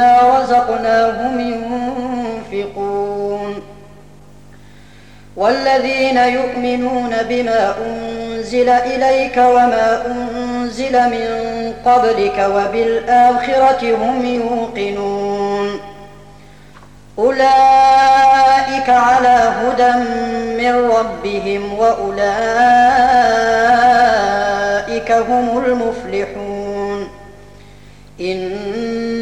رزقناهم ينفقون والذين يؤمنون بما أنزل إليك وما أنزل من قبلك وبالآخرة هم يوقنون أولئك على هدى من ربهم وأولئك هم المفلحون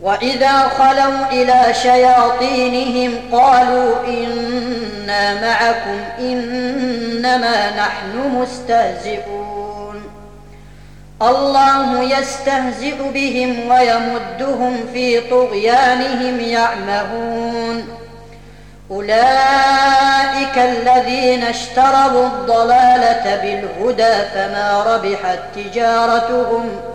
وإذا خلوا إلى شياطينهم قالوا إنا معكم إنما نحن مستهزئون الله يستهزئ بهم ويمدهم في طغيانهم يعمهون أولئك الذين اشتروا الضلالة بالهدى فما ربحت تجارتهم ۖ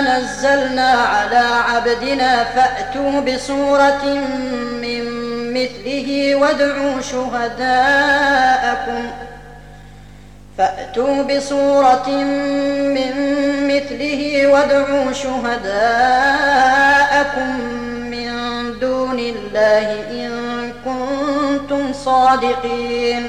نزلنا على عبدنا فأتوا بصورة من مثله وادعوا شهداءكم. فأتوا بصورة من مثله وادعوا شهداءكم من دون الله إن كنتم صادقين.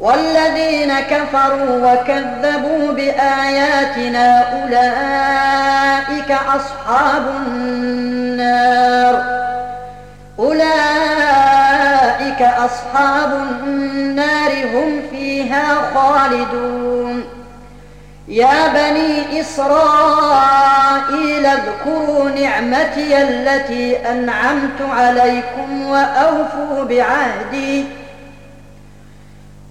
والذين كفروا وكذبوا بآياتنا أولئك أصحاب النار. أولئك أصحاب النار هم فيها خالدون. يا بني إسرائيل اذكروا نعمتي التي أنعمت عليكم وأوفوا بعهدي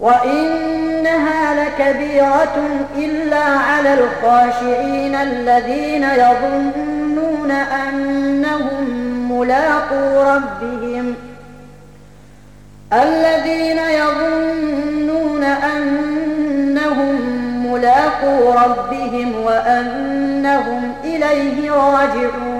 وإنها لكبيرة إلا على الخاشعين الذين يظنون أنهم ملاقو ربهم الذين يظنون أنهم ملاقو ربهم وأنهم إليه راجعون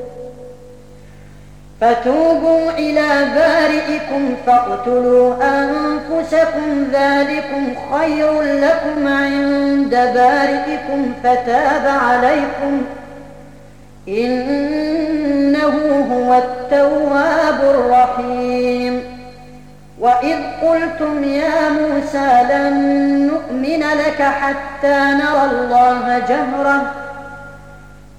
فتوبوا إلى بارئكم فاقتلوا أنفسكم ذلكم خير لكم عند بارئكم فتاب عليكم. إنه هو التواب الرحيم. وإذ قلتم يا موسى لن نؤمن لك حتى نرى الله جهرة.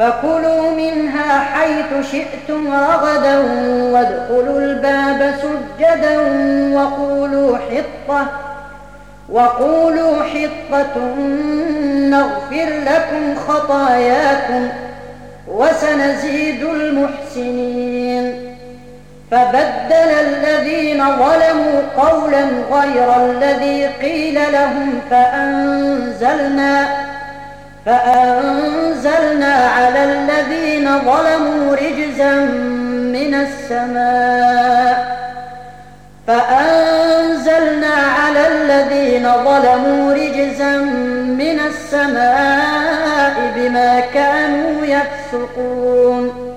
فكلوا منها حيث شئتم رغدا وادخلوا الباب سجدا وقولوا حطة وقولوا حطة نغفر لكم خطاياكم وسنزيد المحسنين. فبدل الذين ظلموا قولا غير الذي قيل لهم فأنزلنا فأنزلنا على الذين ظلموا رجزا من السماء. فأنزلنا على الذين ظلموا رجزا من السماء بما كانوا يفسقون.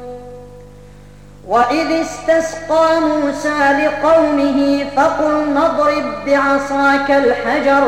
وإذ استسقى موسى لقومه فقل نضرب بعصاك الحجر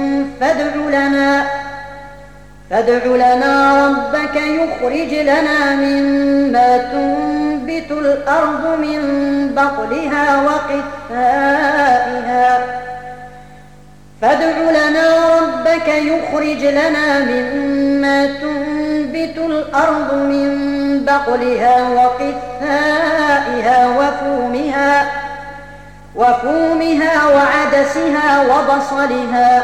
فادع لنا فادع لنا ربك يخرج لنا مما تنبت الأرض من بقلها وقثائها. فادع لنا ربك يخرج لنا مما تنبت الأرض من بقلها وقثائها وفومها وفومها وعدسها وبصلها.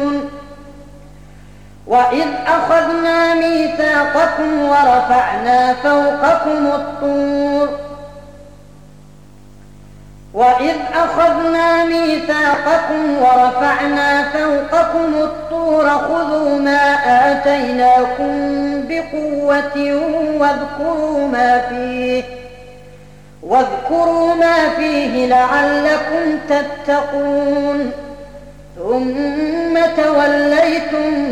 وإذ أخذنا ميثاقكم ورفعنا فوقكم الطور وإذ أخذنا ميثاقكم ورفعنا فوقكم الطور خذوا ما آتيناكم بقوة واذكروا ما فيه واذكروا ما فيه لعلكم تتقون ثم توليتم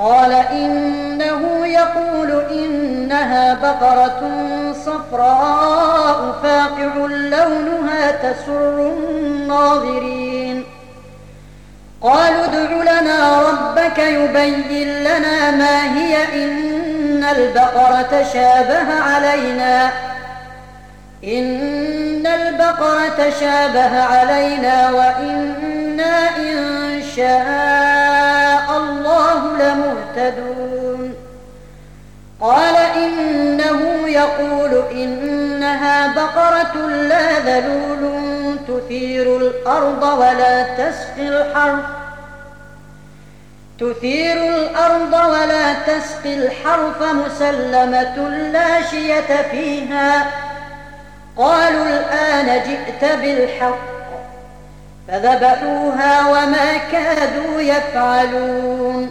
قال إنه يقول إنها بقرة صفراء فاقع لونها تسر الناظرين. قالوا ادع لنا ربك يبين لنا ما هي إن البقرة شابه علينا. إن البقرة شابه علينا وإنا إن شاء لمهتدون قال إنه يقول إنها بقرة لا ذلول تثير الأرض ولا تسقي الحرث تثير الأرض ولا تسقي الحرث مسلمة لا شية فيها. قالوا الآن جئت بالحق فذبحوها وما كادوا يفعلون.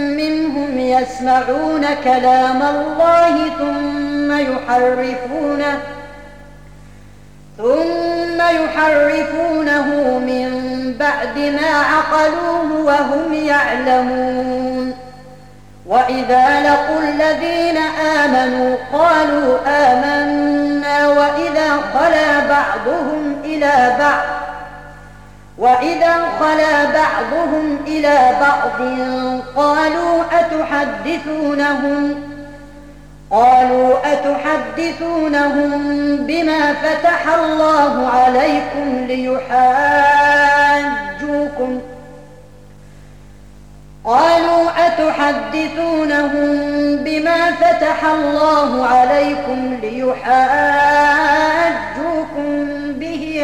يسمعون كلام الله ثم يحرفونه ثم يحرفونه من بعد ما عقلوه وهم يعلمون. وإذا لقوا الذين آمنوا قالوا آمنا وإذا خلا بعضهم إلى بعض وإذا خلا بعضهم إلى بعض قالوا أتحدثونهم؟ قالوا أتحدثونهم بما فتح الله عليكم ليحاجوكم. قالوا أتحدثونهم بما فتح الله عليكم ليحاجوكم به